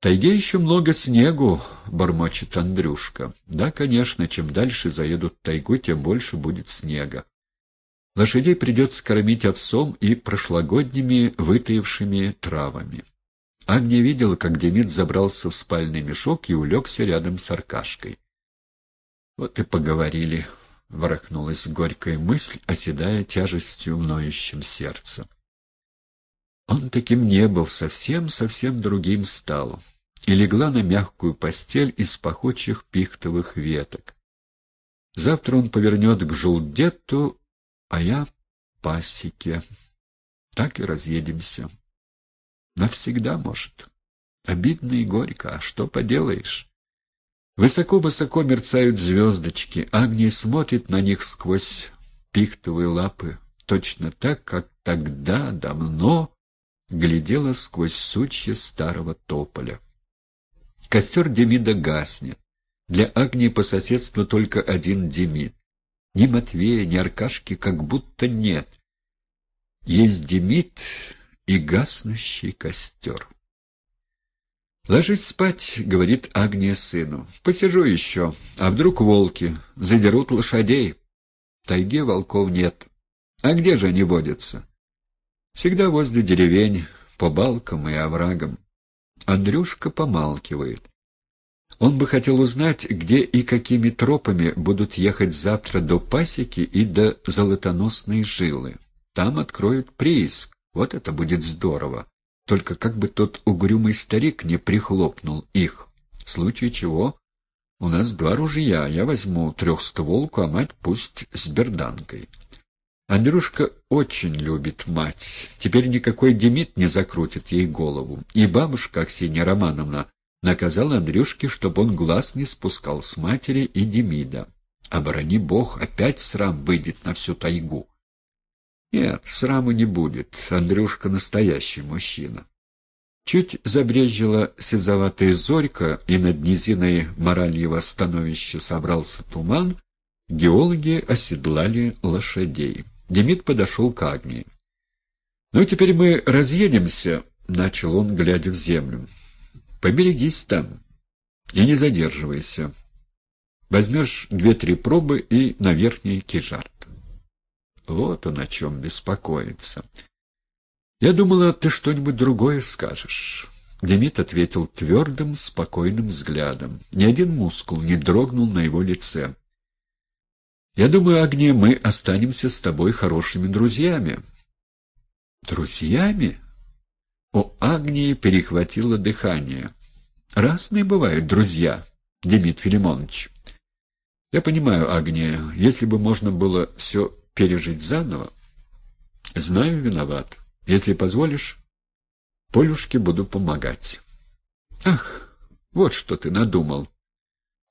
тайге еще много снегу», — бормочет Андрюшка. «Да, конечно, чем дальше заедут тайгу, тем больше будет снега. Лошадей придется кормить овсом и прошлогодними вытаившими травами». Агния видела, как Демид забрался в спальный мешок и улегся рядом с Аркашкой. «Вот и поговорили», — ворохнулась горькая мысль, оседая тяжестью в ноющем сердце. Он таким не был, совсем-совсем другим стал, и легла на мягкую постель из пахучих пихтовых веток. Завтра он повернет к Жулдету, а я — пасеке. Так и разъедемся. Навсегда, может. Обидно и горько, а что поделаешь? Высоко-высоко мерцают звездочки, Агния смотрит на них сквозь пихтовые лапы, точно так, как тогда, давно, глядела сквозь сучья старого тополя. Костер Демида гаснет. Для Агнии по соседству только один Демид. Ни Матвея, ни Аркашки как будто нет. Есть Демид и гаснущий костер. «Ложись спать», — говорит Агния сыну. «Посижу еще, а вдруг волки задерут лошадей? В тайге волков нет. А где же они водятся?» Всегда возле деревень, по балкам и оврагам. Андрюшка помалкивает. Он бы хотел узнать, где и какими тропами будут ехать завтра до пасеки и до золотоносной жилы. Там откроют прииск. Вот это будет здорово. Только как бы тот угрюмый старик не прихлопнул их. В случае чего у нас два ружья. Я возьму трехстволку, а мать пусть с берданкой. Андрюшка очень любит мать. Теперь никакой Демид не закрутит ей голову. И бабушка Аксинья Романовна наказала Андрюшке, чтобы он глаз не спускал с матери и Демида. Оборони бог, опять срам выйдет на всю тайгу. Нет, сраму не будет. Андрюшка настоящий мужчина. Чуть забрежила сизоватая зорька, и над низиной Моральева становища собрался туман, геологи оседлали лошадей. Демид подошел к Агнии. «Ну, теперь мы разъедемся», — начал он, глядя в землю. «Поберегись там и не задерживайся. Возьмешь две-три пробы и на верхний кижарт». Вот он о чем беспокоится. «Я думала, ты что-нибудь другое скажешь». Демид ответил твердым, спокойным взглядом. Ни один мускул не дрогнул на его лице. Я думаю, Агния, мы останемся с тобой хорошими друзьями. Друзьями? У Агнии перехватило дыхание. Разные бывают друзья, Демид Филимонович. Я понимаю, Агния, если бы можно было все пережить заново. Знаю, виноват. Если позволишь, Полюшке буду помогать. Ах, вот что ты надумал.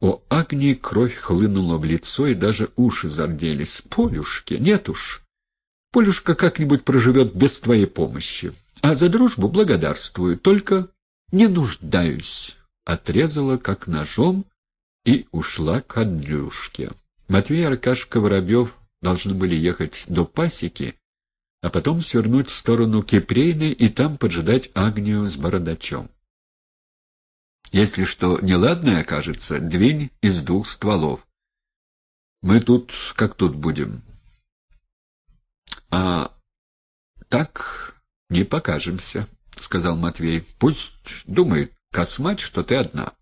У Агнии кровь хлынула в лицо, и даже уши зарделись. «Полюшки, нет уж. Полюшка как-нибудь проживет без твоей помощи. А за дружбу благодарствую, только не нуждаюсь». Отрезала, как ножом, и ушла к Андрюшке. Матвей Аркашка Воробьев должны были ехать до пасеки, а потом свернуть в сторону Кипрейны и там поджидать Агнию с бородачом. Если что неладное окажется, двинь из двух стволов. Мы тут как тут будем. А так не покажемся, — сказал Матвей. Пусть думает Космач, что ты одна.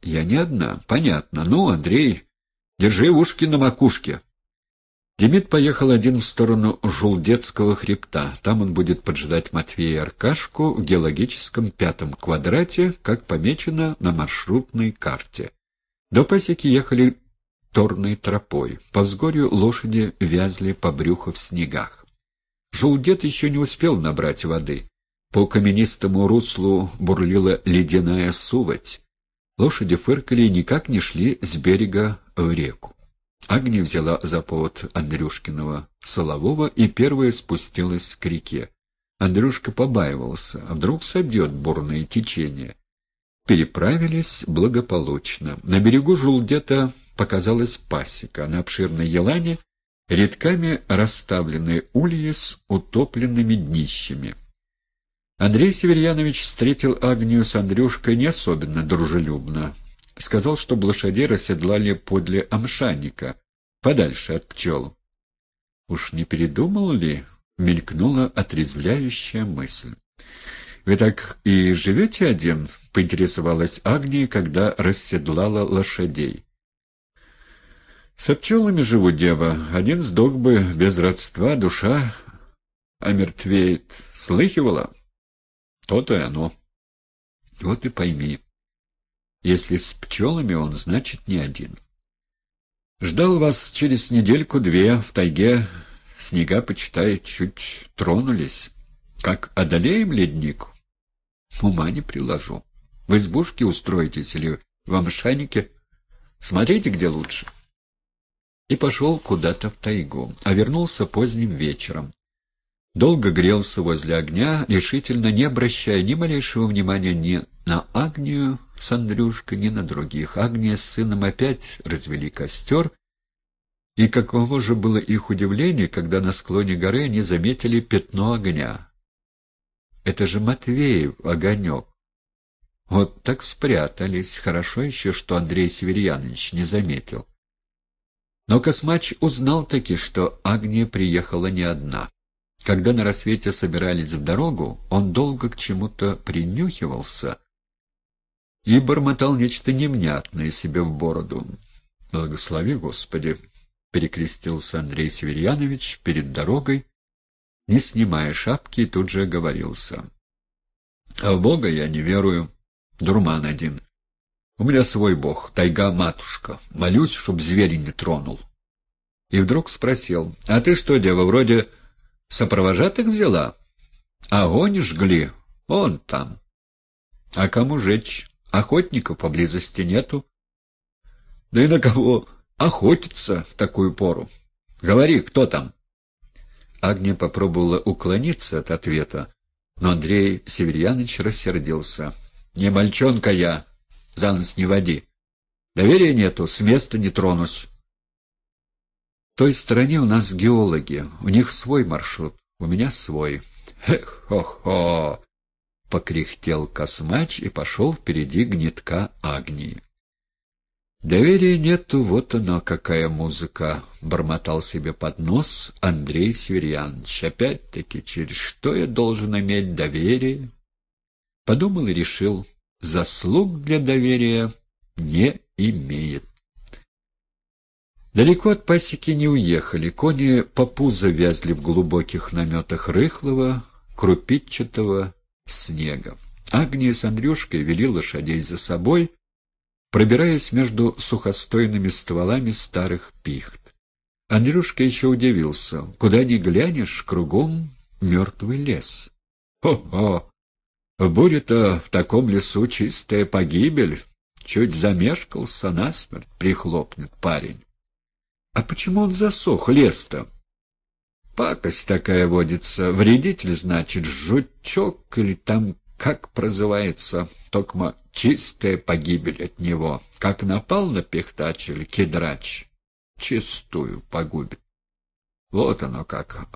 Я не одна, понятно. Ну, Андрей, держи ушки на макушке. Демид поехал один в сторону Жулдетского хребта. Там он будет поджидать Матвея и Аркашку в геологическом пятом квадрате, как помечено на маршрутной карте. До пасеки ехали торной тропой. По взгорью лошади вязли по брюху в снегах. Жулдет еще не успел набрать воды. По каменистому руслу бурлила ледяная сувоть. Лошади фыркали и никак не шли с берега в реку. Агния взяла за повод Андрюшкиного Солового и первая спустилась к реке. Андрюшка побаивался, а вдруг собьет бурное течение. Переправились благополучно. На берегу Жулдета показалась пасека, на обширной елане редками расставленные ульи с утопленными днищами. Андрей Северьянович встретил Агнию с Андрюшкой не особенно дружелюбно. Сказал, что лошадей расседлали подле амшанника, подальше от пчел. Уж не передумал ли, мелькнула отрезвляющая мысль. «Вы так и живете один?» — поинтересовалась Агния, когда расседлала лошадей. «Со пчелами живу, дева. Один сдох бы без родства, душа омертвеет. Слыхивала?» То-то и оно. Вот и пойми. Если с пчелами он, значит, не один. Ждал вас через недельку-две в тайге. Снега, почитай, чуть тронулись. Как одолеем ледник, ума не приложу. В избушке устроитесь или в амшанике? Смотрите, где лучше. И пошел куда-то в тайгу, а вернулся поздним вечером. Долго грелся возле огня, решительно не обращая ни малейшего внимания ни на Агнию с Андрюшкой, ни на других. Агния с сыном опять развели костер, и каково же было их удивление, когда на склоне горы они заметили пятно огня. Это же Матвеев огонек. Вот так спрятались. Хорошо еще, что Андрей Северьянович не заметил. Но Космач узнал таки, что Агния приехала не одна. Когда на рассвете собирались в дорогу, он долго к чему-то принюхивался и бормотал нечто невнятное себе в бороду. «Благослови, Господи!» — перекрестился Андрей Северьянович перед дорогой, не снимая шапки, и тут же оговорился. «А в Бога я не верую. Дурман один. У меня свой Бог, тайга-матушка. Молюсь, чтоб зверь не тронул». И вдруг спросил, «А ты что, дева, вроде...» Сопровожатых взяла? Огонь жгли. Он там. А кому жечь? Охотников поблизости нету. Да и на кого охотиться в такую пору? Говори, кто там? Агния попробовала уклониться от ответа, но Андрей Северьяныч рассердился. «Не мальчонка я, за нос не води. Доверия нету, с места не тронусь. Той стороне у нас геологи, у них свой маршрут, у меня свой. Хе-хо-хо! Покряхтел космач и пошел впереди гнетка Агнии. «Доверия нету, вот оно, какая музыка!» — бормотал себе под нос Андрей Северьянович. «Опять-таки, через что я должен иметь доверие?» Подумал и решил, заслуг для доверия не имеет. Далеко от пасеки не уехали, кони по пузо вязли в глубоких наметах рыхлого, крупитчатого снега. Агния с Андрюшкой вели лошадей за собой, пробираясь между сухостойными стволами старых пихт. Андрюшка еще удивился. Куда ни глянешь, кругом мертвый лес. Хо-хо! В буре-то в таком лесу чистая погибель. Чуть замешкался насмерть, прихлопнет парень. А почему он засох, лес-то? Пакость такая водится. Вредитель, значит, жучок или там как прозывается, токма чистая погибель от него. Как напал на пехтач или кедрач, чистую погубит. Вот оно как.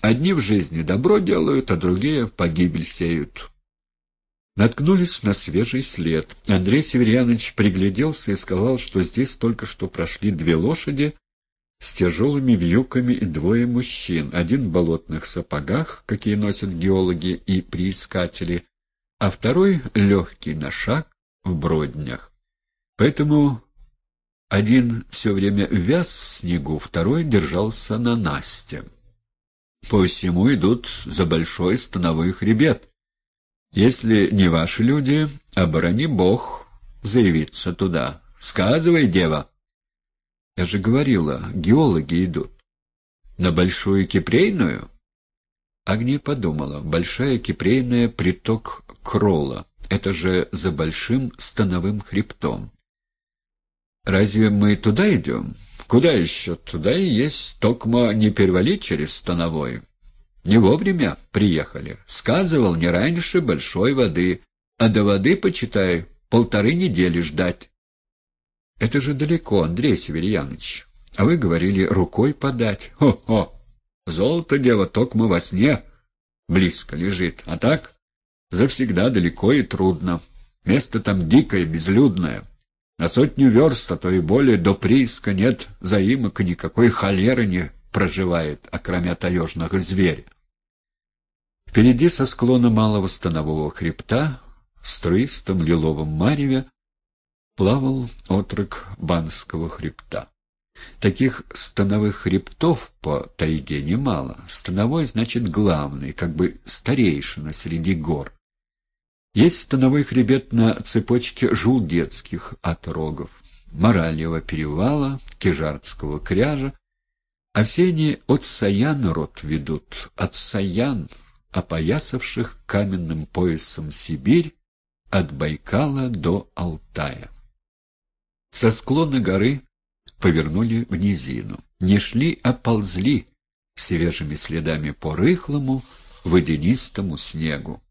Одни в жизни добро делают, а другие погибель сеют. Наткнулись на свежий след. Андрей Северьянович пригляделся и сказал, что здесь только что прошли две лошади, с тяжелыми вьюками и двое мужчин, один в болотных сапогах, какие носят геологи и приискатели, а второй легкий на шаг в броднях. Поэтому один все время вяз в снегу, второй держался на Насте. По всему идут за большой становой хребет. Если не ваши люди, оборони бог заявиться туда. Сказывай, дева. Я же говорила, геологи идут. На Большую Кипрейную? Агния подумала. Большая Кипрейная — приток Крола. Это же за большим становым хребтом. Разве мы туда идем? Куда еще? Туда и есть. Токма не перевалить через становой. Не вовремя приехали. Сказывал, не раньше большой воды. А до воды, почитай, полторы недели ждать. Это же далеко, Андрей Северьянович. А вы говорили рукой подать. Хо-хо! Золото дело токмо во сне близко лежит. А так, Завсегда далеко и трудно. Место там дикое, безлюдное. На сотню верст, а то и более, до прииска нет заимок никакой холеры не проживает, окромя таежного зверя. Впереди со склона малого станового хребта, в струистом лиловом мареве, плавал отрок Банского хребта. Таких становых хребтов по тайге немало. Становой значит главный, как бы старейшина среди гор. Есть становой хребет на цепочке жулдетских отрогов, Моральева перевала, Кижардского кряжа, а все они от Саян род ведут, от Саян, опоясавших каменным поясом Сибирь, от Байкала до Алтая. Со склона горы повернули в низину. Не шли, а ползли свежими следами по рыхлому, водянистому снегу.